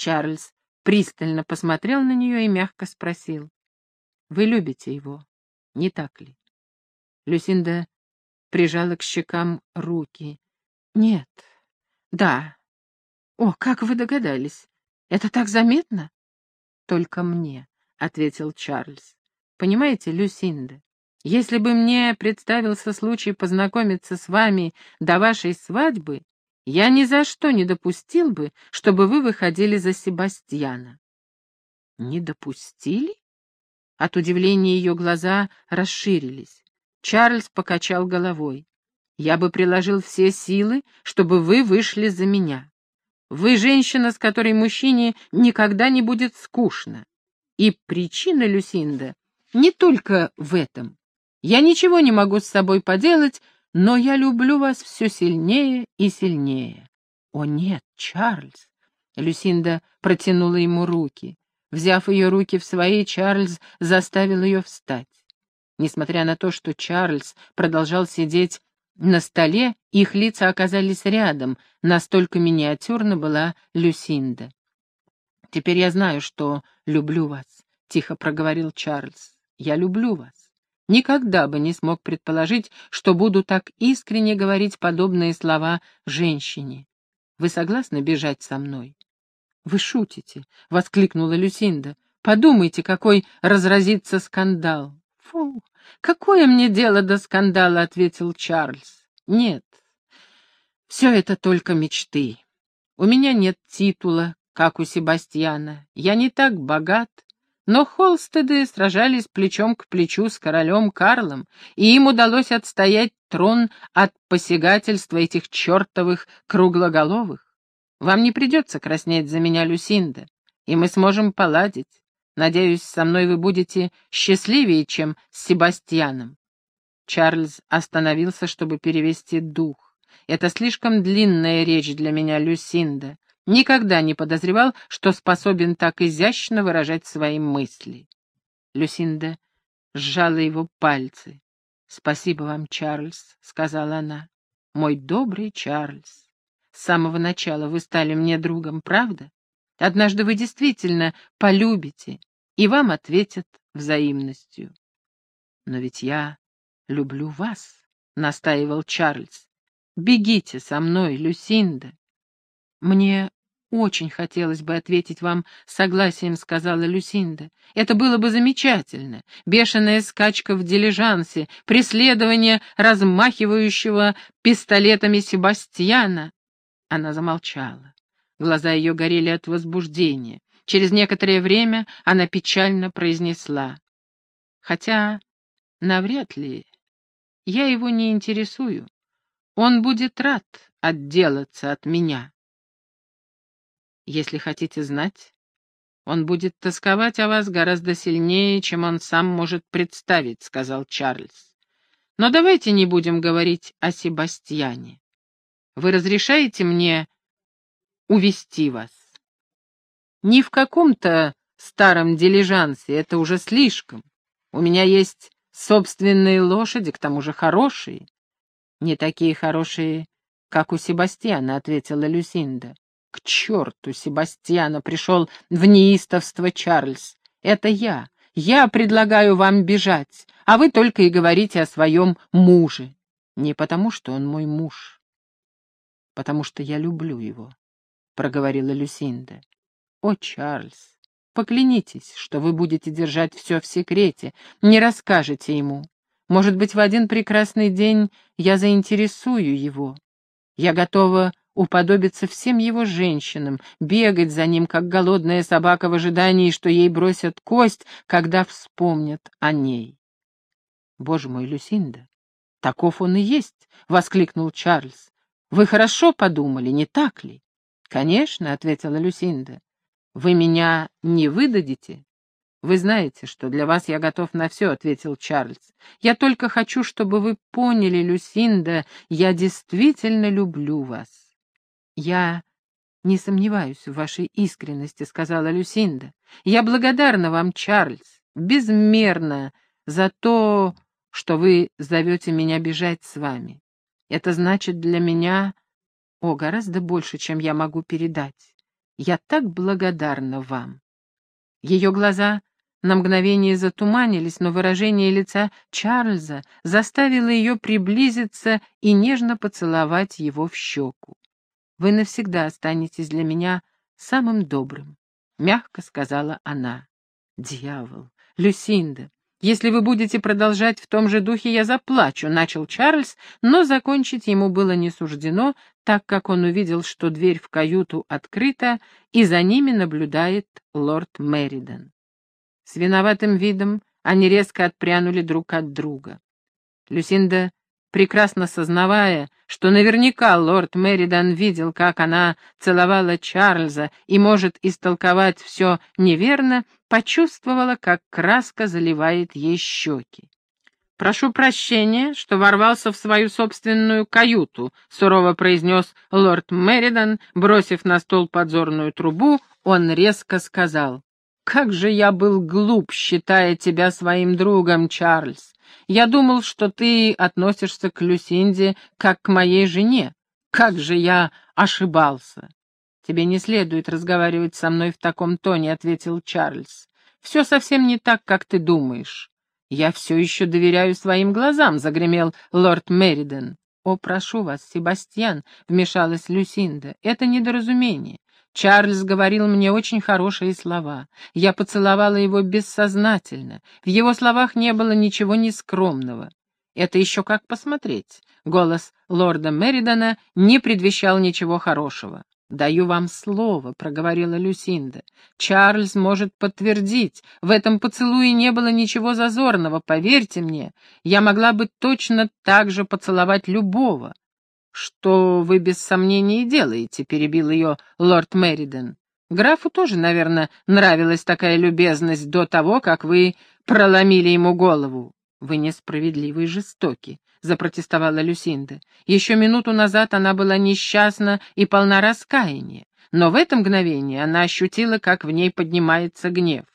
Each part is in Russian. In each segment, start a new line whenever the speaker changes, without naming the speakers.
Чарльз пристально посмотрел на нее и мягко спросил. «Вы любите его, не так ли?» Люсинда прижала к щекам руки. «Нет, да. О, как вы догадались? Это так заметно?» «Только мне», — ответил Чарльз. «Понимаете, Люсинда, если бы мне представился случай познакомиться с вами до вашей свадьбы, я ни за что не допустил бы, чтобы вы выходили за Себастьяна. Не допустили? От удивления ее глаза расширились. Чарльз покачал головой. Я бы приложил все силы, чтобы вы вышли за меня. Вы женщина, с которой мужчине никогда не будет скучно. И причина, Люсинда, не только в этом. Я ничего не могу с собой поделать, но я люблю вас все сильнее и сильнее. О нет, Чарльз! Люсинда протянула ему руки. Взяв ее руки в свои, Чарльз заставил ее встать. Несмотря на то, что Чарльз продолжал сидеть на столе, их лица оказались рядом, настолько миниатюрна была Люсинда. «Теперь я знаю, что люблю вас», — тихо проговорил Чарльз. «Я люблю вас. Никогда бы не смог предположить, что буду так искренне говорить подобные слова женщине. Вы согласны бежать со мной? Вы шутите, — воскликнула Люсинда. Подумайте, какой разразится скандал. Фу, какое мне дело до скандала, — ответил Чарльз. Нет, все это только мечты. У меня нет титула, как у Себастьяна. Я не так богат, но Холстеды сражались плечом к плечу с королем Карлом, и им удалось отстоять трон от посягательства этих чертовых круглоголовых. Вам не придется краснеть за меня, Люсинда, и мы сможем поладить. Надеюсь, со мной вы будете счастливее, чем с Себастьяном. Чарльз остановился, чтобы перевести дух. Это слишком длинная речь для меня, Люсинда. Никогда не подозревал, что способен так изящно выражать свои мысли. Люсинда сжала его пальцы. «Спасибо вам, Чарльз», — сказала она. «Мой добрый Чарльз. С самого начала вы стали мне другом, правда? Однажды вы действительно полюбите, и вам ответят взаимностью». «Но ведь я люблю вас», — настаивал Чарльз. «Бегите со мной, Люсинда». «Мне очень хотелось бы ответить вам согласием», — сказала Люсинда. «Это было бы замечательно. Бешеная скачка в дилижансе, преследование размахивающего пистолетами Себастьяна». Она замолчала. Глаза ее горели от возбуждения. Через некоторое время она печально произнесла. «Хотя навряд ли. Я его не интересую. Он будет рад отделаться от меня». Если хотите знать, он будет тосковать о вас гораздо сильнее, чем он сам может представить, — сказал Чарльз. Но давайте не будем говорить о Себастьяне. Вы разрешаете мне увести вас? Не в каком-то старом дилижансе, это уже слишком. У меня есть собственные лошади, к тому же хорошие. Не такие хорошие, как у Себастьяна, — ответила Люсинда. К черту Себастьяна пришел в неистовство Чарльз. Это я. Я предлагаю вам бежать, а вы только и говорите о своем муже. Не потому, что он мой муж, потому что я люблю его, — проговорила Люсинда. О, Чарльз, поклянитесь, что вы будете держать все в секрете, не расскажете ему. Может быть, в один прекрасный день я заинтересую его. Я готова уподобиться всем его женщинам, бегать за ним, как голодная собака в ожидании, что ей бросят кость, когда вспомнят о ней. «Боже мой, Люсинда, таков он и есть!» — воскликнул Чарльз. «Вы хорошо подумали, не так ли?» «Конечно», — ответила Люсинда. «Вы меня не выдадите?» «Вы знаете, что для вас я готов на все», — ответил Чарльз. «Я только хочу, чтобы вы поняли, Люсинда, я действительно люблю вас». «Я не сомневаюсь в вашей искренности», — сказала Люсинда. «Я благодарна вам, Чарльз, безмерно за то, что вы зовете меня бежать с вами. Это значит для меня, о, гораздо больше, чем я могу передать. Я так благодарна вам. Ее глаза на мгновение затуманились, но выражение лица Чарльза заставило ее приблизиться и нежно поцеловать его в щеку. «Вы навсегда останетесь для меня самым добрым», — мягко сказала она. «Дьявол! Люсинда! Если вы будете продолжать в том же духе, я заплачу», — начал Чарльз, но закончить ему было не суждено, так как он увидел, что дверь в каюту открыта, и за ними наблюдает лорд Мериден. С виноватым видом они резко отпрянули друг от друга. Люсинда прекрасно сознавая, что наверняка лорд Мэридан видел, как она целовала Чарльза и может истолковать все неверно, почувствовала, как краска заливает ей щеки. «Прошу прощения, что ворвался в свою собственную каюту», — сурово произнес лорд Мэридан, бросив на стол подзорную трубу, он резко сказал. «Как же я был глуп, считая тебя своим другом, Чарльз. Я думал, что ты относишься к Люсинде как к моей жене. Как же я ошибался!» «Тебе не следует разговаривать со мной в таком тоне», — ответил Чарльз. «Все совсем не так, как ты думаешь». «Я все еще доверяю своим глазам», — загремел лорд Мериден. «О, прошу вас, Себастьян», — вмешалась Люсинда, — «это недоразумение. Чарльз говорил мне очень хорошие слова. Я поцеловала его бессознательно. В его словах не было ничего нескромного. Это еще как посмотреть. Голос лорда Меридана не предвещал ничего хорошего. «Даю вам слово», — проговорила Люсинда. «Чарльз может подтвердить. В этом поцелуе не было ничего зазорного, поверьте мне. Я могла бы точно так же поцеловать любого. «Что вы без сомнений делаете?» — перебил ее лорд Мериден. «Графу тоже, наверное, нравилась такая любезность до того, как вы проломили ему голову». «Вы несправедливы и жестоки», — запротестовала Люсинда. Еще минуту назад она была несчастна и полна раскаяния, но в это мгновение она ощутила, как в ней поднимается гнев.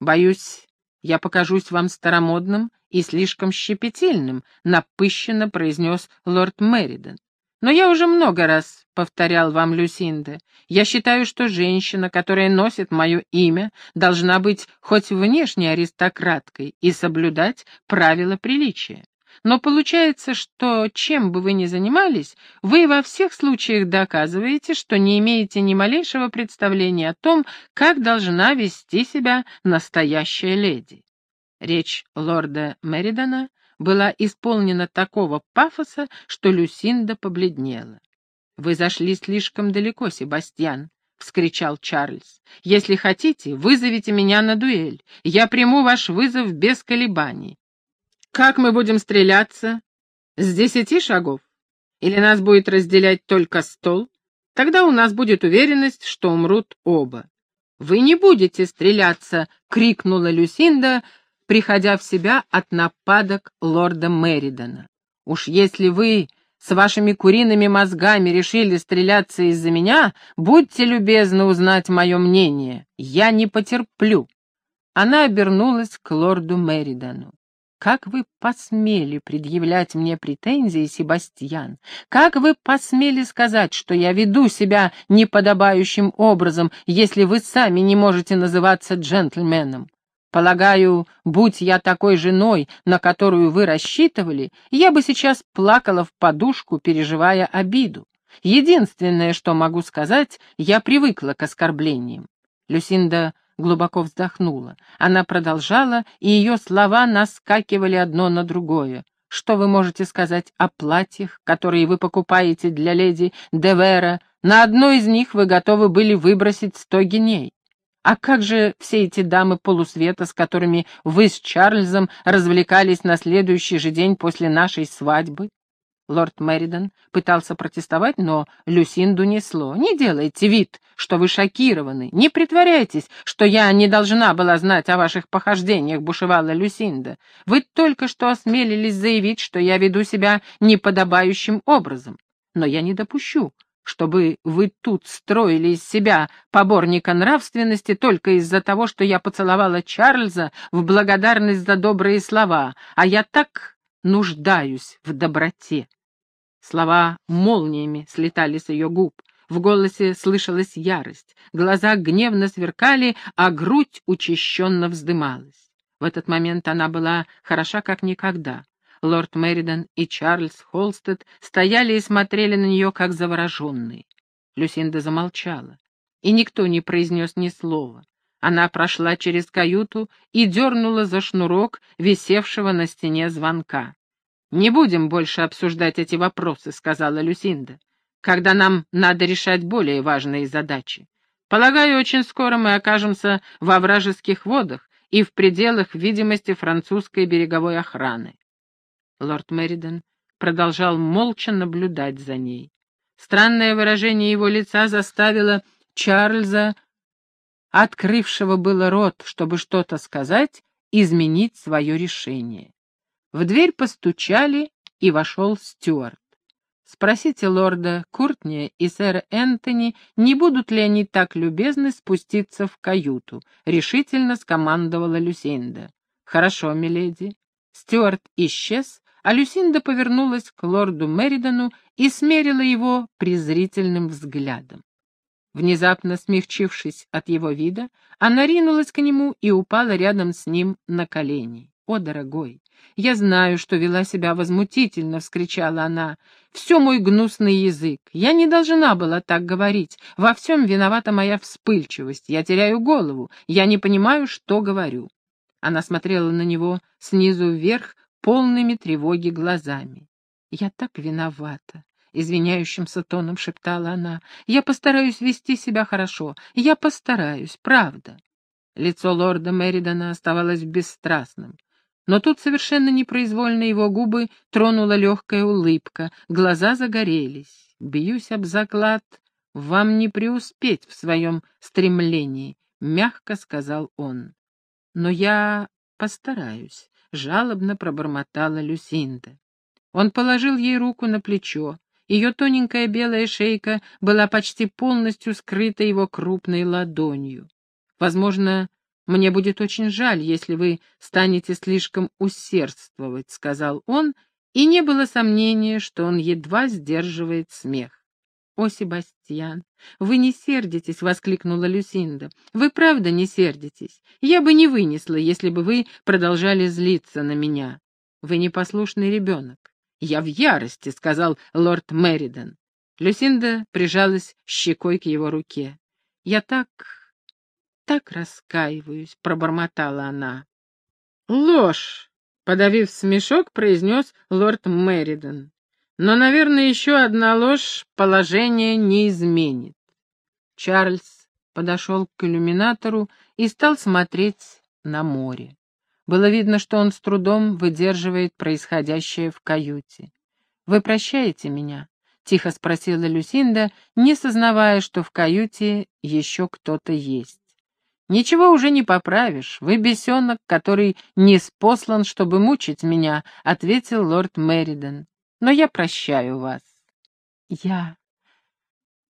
«Боюсь, я покажусь вам старомодным и слишком щепетильным», — напыщенно произнес лорд Мериден. Но я уже много раз повторял вам, Люсинда, я считаю, что женщина, которая носит мое имя, должна быть хоть внешне аристократкой и соблюдать правила приличия. Но получается, что чем бы вы ни занимались, вы во всех случаях доказываете, что не имеете ни малейшего представления о том, как должна вести себя настоящая леди. Речь лорда Меридана была исполнена такого пафоса, что Люсинда побледнела. «Вы зашли слишком далеко, Себастьян», — вскричал Чарльз. «Если хотите, вызовите меня на дуэль. Я приму ваш вызов без колебаний. Как мы будем стреляться? С десяти шагов? Или нас будет разделять только стол? Тогда у нас будет уверенность, что умрут оба». «Вы не будете стреляться!» — крикнула Люсинда, приходя в себя от нападок лорда Меридана. «Уж если вы с вашими куриными мозгами решили стреляться из-за меня, будьте любезны узнать мое мнение. Я не потерплю». Она обернулась к лорду Меридану. «Как вы посмели предъявлять мне претензии, Себастьян? Как вы посмели сказать, что я веду себя неподобающим образом, если вы сами не можете называться джентльменом? Полагаю, будь я такой женой, на которую вы рассчитывали, я бы сейчас плакала в подушку, переживая обиду. Единственное, что могу сказать, я привыкла к оскорблениям. Люсинда глубоко вздохнула. Она продолжала, и ее слова наскакивали одно на другое. Что вы можете сказать о платьях, которые вы покупаете для леди Девера? На одно из них вы готовы были выбросить сто геней. А как же все эти дамы полусвета, с которыми вы с Чарльзом развлекались на следующий же день после нашей свадьбы? Лорд Меридан пытался протестовать, но Люсинду несло. «Не делайте вид, что вы шокированы. Не притворяйтесь, что я не должна была знать о ваших похождениях», — бушевала Люсинда. «Вы только что осмелились заявить, что я веду себя неподобающим образом. Но я не допущу, чтобы вы тут строили из себя поборника нравственности только из-за того, что я поцеловала Чарльза в благодарность за добрые слова, а я так нуждаюсь в доброте. Слова молниями слетали с ее губ. в голосе слышалась ярость, глаза гневно сверкали, а грудь учащенно вздымалась. В этот момент она была хороша как никогда. Лорд Меридан и Чарльз Холстед стояли и смотрели на нее, как завороженные. Люсинда замолчала, и никто не произнес ни слова. Она прошла через каюту и дернула за шнурок, висевшего на стене звонка. «Не будем больше обсуждать эти вопросы», — сказала Люсинда, «когда нам надо решать более важные задачи. Полагаю, очень скоро мы окажемся во вражеских водах и в пределах видимости французской береговой охраны. Лорд Мериден продолжал молча наблюдать за ней. Странное выражение его лица заставило Чарльза, открывшего было рот, чтобы что-то сказать, изменить свое решение. В дверь постучали, и вошел Стюарт. Спросите лорда Куртни и сэра Энтони, не будут ли они так любезны спуститься в каюту, — решительно скомандовала Люсинда. — Хорошо, миледи. Стюарт исчез, а Люсинда повернулась к лорду Меридану и смерила его презрительным взглядом. Внезапно смягчившись от его вида, она ринулась к нему и упала рядом с ним на колени. «О, дорогой, я знаю, что вела себя возмутительно!» — вскричала она. «Все мой гнусный язык! Я не должна была так говорить! Во всем виновата моя вспыльчивость! Я теряю голову! Я не понимаю, что говорю!» Она смотрела на него снизу вверх, полными тревоги глазами. «Я так виновата», — извиняющимся тоном шептала она. «Я постараюсь вести себя хорошо. Я постараюсь, правда». Лицо лорда Меридана оставалось бесстрастным. Но тут совершенно непроизвольно его губы тронула легкая улыбка, глаза загорелись. «Бьюсь об заклад, вам не преуспеть в своем стремлении», — мягко сказал он. «Но я постараюсь. — жалобно пробормотала Люсинда. Он положил ей руку на плечо. Ее тоненькая белая шейка была почти полностью скрыта его крупной ладонью. «Возможно, мне будет очень жаль, если вы станете слишком усердствовать», — сказал он, и не было сомнения, что он едва сдерживает смех. «О, Себастьян, вы не сердитесь!» — воскликнула Люсинда. «Вы правда не сердитесь? Я бы не вынесла, если бы вы продолжали злиться на меня. Вы непослушный ребенок». «Я в ярости!» — сказал лорд Меридан. Люсинда прижалась щекой к его руке. «Я так... так раскаиваюсь!» — пробормотала она. «Ложь!» — подавив смешок, произнес лорд Меридан. Но, наверное, еще одна ложь положение не изменит. Чарльз подошел к иллюминатору и стал смотреть на море. Было видно, что он с трудом выдерживает происходящее в каюте. «Вы прощаете меня?» — тихо спросила Люсинда, не сознавая, что в каюте еще кто-то есть. «Ничего уже не поправишь. Вы бесенок, который не спослан, чтобы мучить меня», — ответил лорд Меридон но я прощаю вас. Я...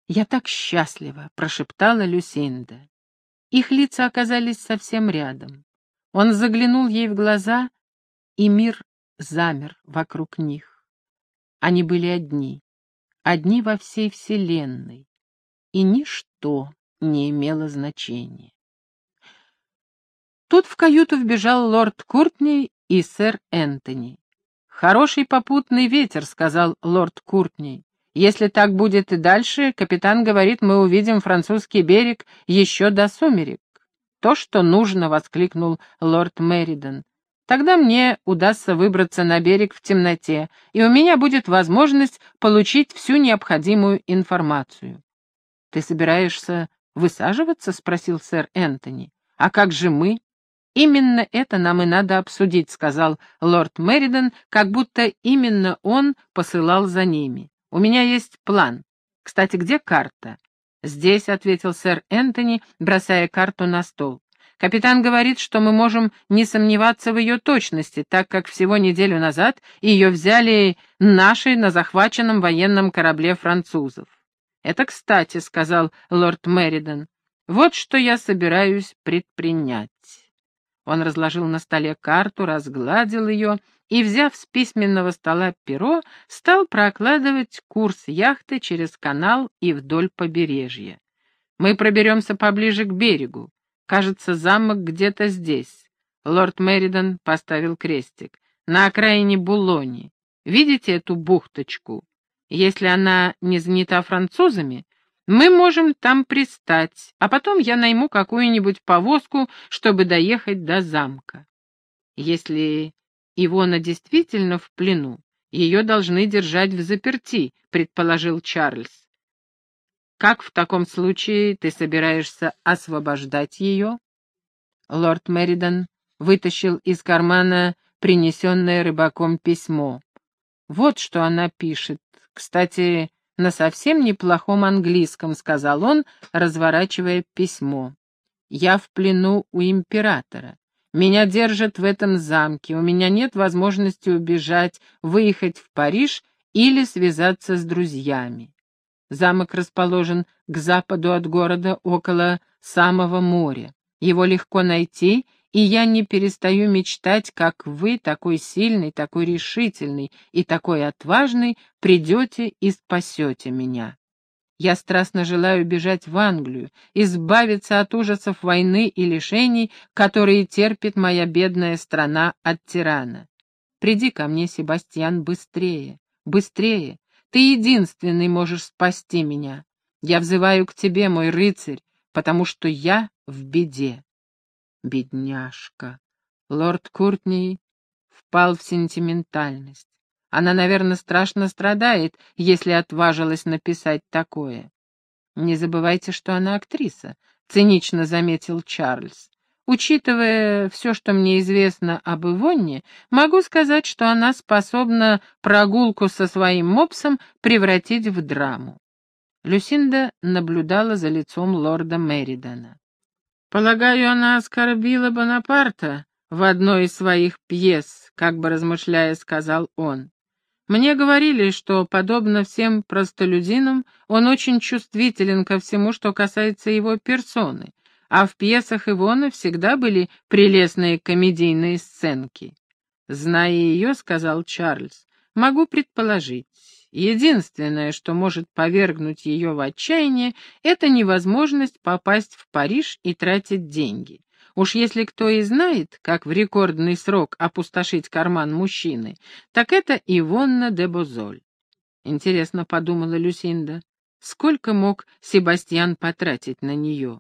я так счастлива, прошептала Люсинда. Их лица оказались совсем рядом. Он заглянул ей в глаза, и мир замер вокруг них. Они были одни, одни во всей вселенной, и ничто не имело значения. Тут в каюту вбежал лорд Куртни и сэр Энтони. «Хороший попутный ветер», — сказал лорд Куртни. «Если так будет и дальше, капитан говорит, мы увидим французский берег еще до сумерек». «То, что нужно», — воскликнул лорд Меридон. «Тогда мне удастся выбраться на берег в темноте, и у меня будет возможность получить всю необходимую информацию». «Ты собираешься высаживаться?» — спросил сэр Энтони. «А как же мы?» «Именно это нам и надо обсудить», — сказал лорд Меридон, как будто именно он посылал за ними. «У меня есть план. Кстати, где карта?» «Здесь», — ответил сэр Энтони, бросая карту на стол. «Капитан говорит, что мы можем не сомневаться в ее точности, так как всего неделю назад ее взяли наши на захваченном военном корабле французов». «Это кстати», — сказал лорд Меридон. «Вот что я собираюсь предпринять». Он разложил на столе карту, разгладил ее и, взяв с письменного стола перо, стал прокладывать курс яхты через канал и вдоль побережья. «Мы проберемся поближе к берегу. Кажется, замок где-то здесь». Лорд Меридан поставил крестик. «На окраине Булони. Видите эту бухточку? Если она не занята французами, мы можем там пристать, а потом я найму какую-нибудь повозку, чтобы доехать до замка. Если Ивона действительно в плену, ее должны держать в заперти, предположил Чарльз. Как в таком случае ты собираешься освобождать ее? Лорд Меридан вытащил из кармана принесенное рыбаком письмо. Вот что она пишет. Кстати, на совсем неплохом английском», — сказал он, разворачивая письмо. «Я в плену у императора. Меня держат в этом замке, у меня нет возможности убежать, выехать в Париж или связаться с друзьями. Замок расположен к западу от города около самого моря. Его легко найти, и я не перестаю мечтать, как вы, такой сильный, такой решительный и такой отважный, придете и спасете меня. Я страстно желаю бежать в Англию, избавиться от ужасов войны и лишений, которые терпит моя бедная страна от тирана. Приди ко мне, Себастьян, быстрее, быстрее. Ты единственный можешь спасти меня. Я взываю к тебе, мой рыцарь, потому что я в беде. Бедняжка. Лорд Куртни впал в сентиментальность. Она, наверное, страшно страдает, если отважилась написать такое. «Не забывайте, что она актриса», — цинично заметил Чарльз. «Учитывая все, что мне известно об Ивонне, могу сказать, что она способна прогулку со своим мопсом превратить в драму». Люсинда наблюдала за лицом лорда Меридана. Полагаю, она оскорбила Бонапарта в одной из своих пьес, как бы размышляя, сказал он. Мне говорили, что, подобно всем простолюдинам, он очень чувствителен ко всему, что касается его персоны, а в пьесах Ивона всегда были прелестные комедийные сценки. «Зная ее, — сказал Чарльз, — могу предположить, Единственное, что может повергнуть ее в отчаяние, это невозможность попасть в Париж и тратить деньги. Уж если кто и знает, как в рекордный срок опустошить карман мужчины, так это Ивонна де Бозоль. Интересно, подумала Люсинда, сколько мог Себастьян потратить на нее?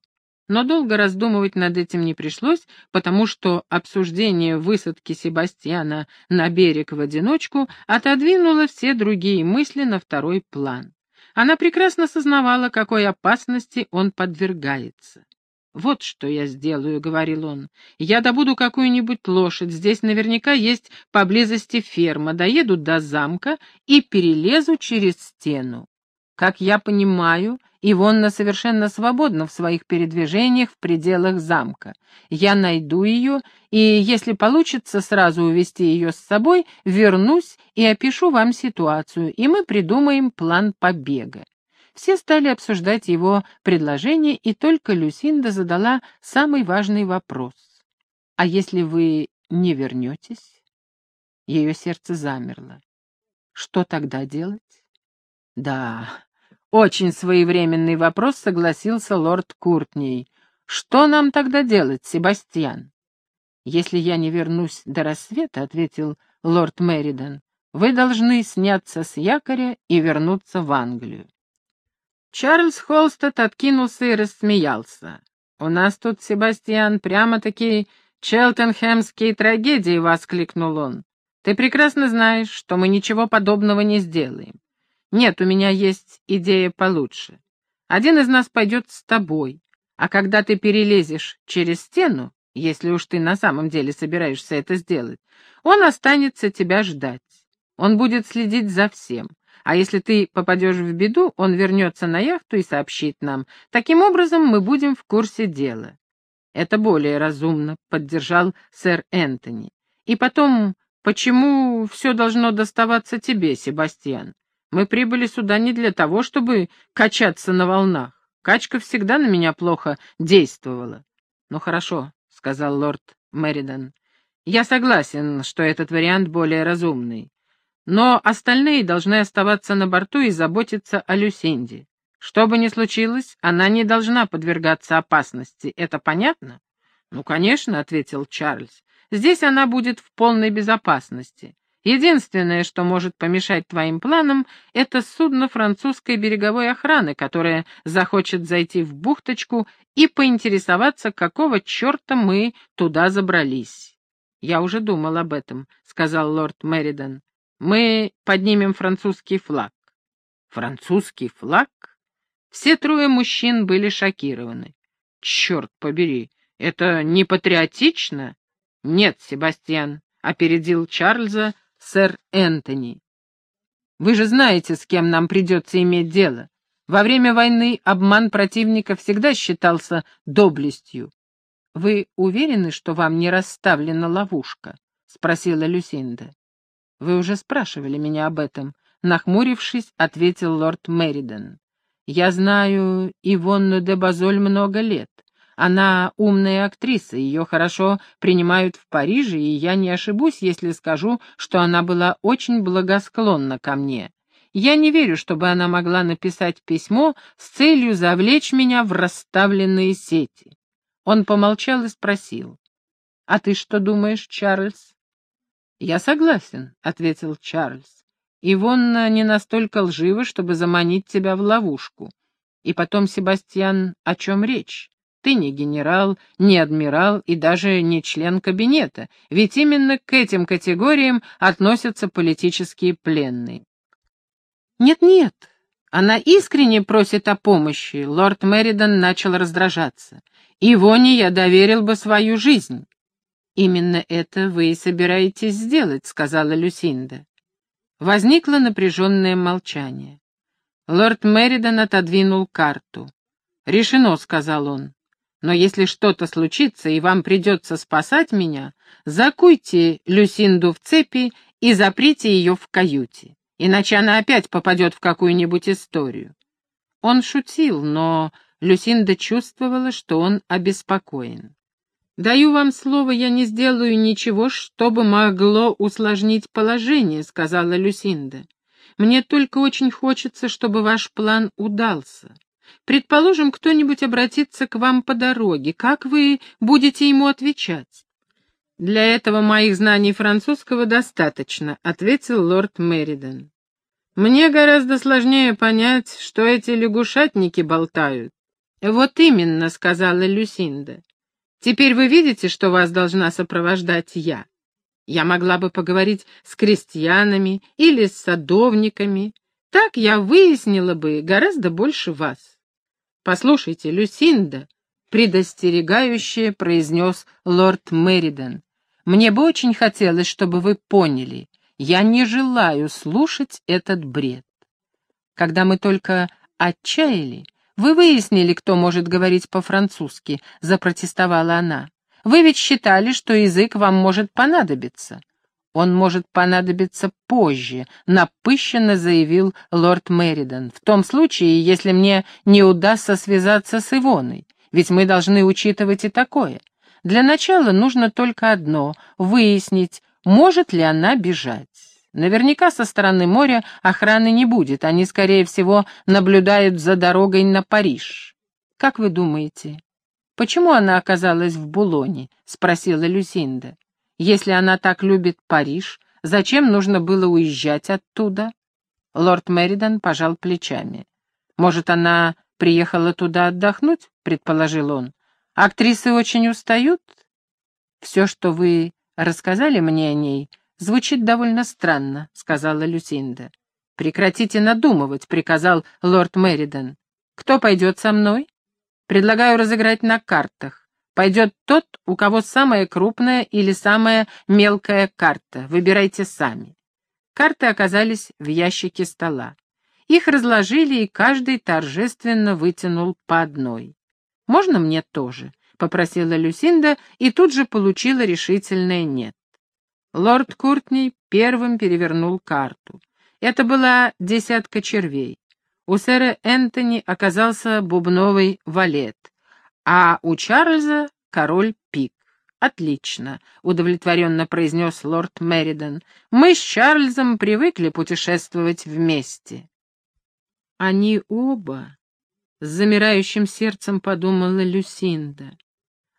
Но долго раздумывать над этим не пришлось, потому что обсуждение высадки Себастьяна на берег в одиночку отодвинуло все другие мысли на второй план. Она прекрасно сознавала, какой опасности он подвергается. «Вот что я сделаю», — говорил он. «Я добуду какую-нибудь лошадь, здесь наверняка есть поблизости ферма, доеду до замка и перелезу через стену. Как я понимаю, Ивонна совершенно свободна в своих передвижениях в пределах замка. Я найду ее, и, если получится сразу увести ее с собой, вернусь и опишу вам ситуацию, и мы придумаем план побега. Все стали обсуждать его предложение, и только Люсинда задала самый важный вопрос. «А если вы не вернетесь?» Ее сердце замерло. «Что тогда делать?» «Да, очень своевременный вопрос, согласился лорд Куртней. Что нам тогда делать, Себастьян? Если я не вернусь до рассвета, ответил лорд Меридан, вы должны сняться с якоря и вернуться в Англию. Чарльз Холстед откинулся и рассмеялся. «У нас тут, Себастьян, прямо-таки челтенхэмские трагедии!» — воскликнул он. «Ты прекрасно знаешь, что мы ничего подобного не сделаем. Нет, у меня есть идея получше. Один из нас пойдет с тобой, а когда ты перелезешь через стену, если уж ты на самом деле собираешься это сделать, он останется тебя ждать. Он будет следить за всем. А если ты попадешь в беду, он вернется на яхту и сообщит нам. Таким образом, мы будем в курсе дела. Это более разумно, — поддержал сэр Энтони. И потом, почему все должно доставаться тебе, Себастьян? Мы прибыли сюда не для того, чтобы качаться на волнах. Качка всегда на меня плохо действовала. — Ну хорошо, — сказал лорд Мэридан. «Я согласен, что этот вариант более разумный. Но остальные должны оставаться на борту и заботиться о Люсинде. Что бы ни случилось, она не должна подвергаться опасности. Это понятно?» «Ну, конечно», — ответил Чарльз. «Здесь она будет в полной безопасности. Единственное, что может помешать твоим планам, это судно французской береговой охраны, которое захочет зайти в бухточку и поинтересоваться, какого черта мы туда забрались. «Я уже думал об этом», — сказал лорд Меридан. «Мы поднимем французский флаг». «Французский флаг?» Все трое мужчин были шокированы. «Черт побери, это не патриотично?» «Нет, Себастьян», — опередил Чарльза сэр Энтони. «Вы же знаете, с кем нам придется иметь дело. Во время войны обман противника всегда считался доблестью. Вы уверены, что вам не расставлена ловушка?» — спросила Люсинда. «Вы уже спрашивали меня об этом», — нахмурившись, ответил лорд Мериден. «Я знаю Ивонну де Базоль много лет. Она умная актриса, ее хорошо принимают в Париже, и я не ошибусь, если скажу, что она была очень благосклонна ко мне. Я не верю, чтобы она могла написать письмо с целью завлечь меня в расставленные сети. Он помолчал и спросил. «А ты что думаешь, Чарльз?» «Я согласен», — ответил Чарльз. «Ивонна не настолько лжива, чтобы заманить тебя в ловушку. И потом, Себастьян, о чем речь? Ты не генерал, не адмирал и даже не член кабинета, ведь именно к этим категориям относятся политические пленные. Нет-нет, она искренне просит о помощи, лорд Меридан начал раздражаться. Ивоне я доверил бы свою жизнь. Именно это вы и собираетесь сделать, сказала Люсинда. Возникло напряженное молчание. Лорд Меридан отодвинул карту. «Решено», — сказал он. Но если что-то случится, и вам придется спасать меня, закуйте Люсинду в цепи и заприте ее в каюте, иначе она опять попадет в какую-нибудь историю. Он шутил, но Люсинда чувствовала, что он обеспокоен. «Даю вам слово, я не сделаю ничего, чтобы могло усложнить положение», — сказала Люсинда. «Мне только очень хочется, чтобы ваш план удался. Предположим, кто-нибудь обратится к вам по дороге. Как вы будете ему отвечать? Для этого моих знаний французского достаточно, ответил лорд Мериден. Мне гораздо сложнее понять, что эти лягушатники болтают. Вот именно, сказала Люсинда. Теперь вы видите, что вас должна сопровождать я. Я могла бы поговорить с крестьянами или с садовниками. Так я выяснила бы гораздо больше вас. «Послушайте, Люсинда», — предостерегающе произнес лорд Мериден, «мне бы очень хотелось, чтобы вы поняли, я не желаю слушать этот бред. Когда мы только отчаяли, вы выяснили, кто может говорить по-французски», — запротестовала она. «Вы ведь считали, что язык вам может понадобиться. «Он может понадобиться позже», — напыщенно заявил лорд Меридан, «в том случае, если мне не удастся связаться с Ивоной, ведь мы должны учитывать и такое. Для начала нужно только одно — выяснить, может ли она бежать. Наверняка со стороны моря охраны не будет, они, скорее всего, наблюдают за дорогой на Париж. Как вы думаете, почему она оказалась в Булоне?» — спросила Люсинда. Если она так любит Париж, зачем нужно было уезжать оттуда? Лорд Меридан пожал плечами. Может, она приехала туда отдохнуть, предположил он. Актрисы очень устают? Все, что вы рассказали мне о ней, звучит довольно странно, сказала Люсинда. Прекратите надумывать, приказал лорд Меридан. Кто пойдет со мной? Предлагаю разыграть на картах. Пойдет тот, у кого самая крупная или самая мелкая карта. Выбирайте сами. Карты оказались в ящике стола. Их разложили, и каждый торжественно вытянул по одной. «Можно мне тоже?» — попросила Люсинда и тут же получила решительное «нет». Лорд Куртней первым перевернул карту. Это была десятка червей. У сэра Энтони оказался бубновый валет, а у Чарльза король пик. «Отлично», — удовлетворенно произнес лорд Меридан. «Мы с Чарльзом привыкли путешествовать вместе». Они оба, с замирающим сердцем подумала Люсинда.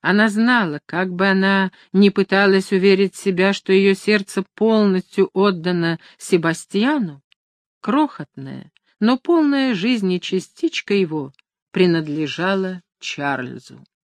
Она знала, как бы она ни пыталась уверить себя, что ее сердце полностью отдано Себастьяну, крохотная, но полная жизни частичка его принадлежала Чарльзу.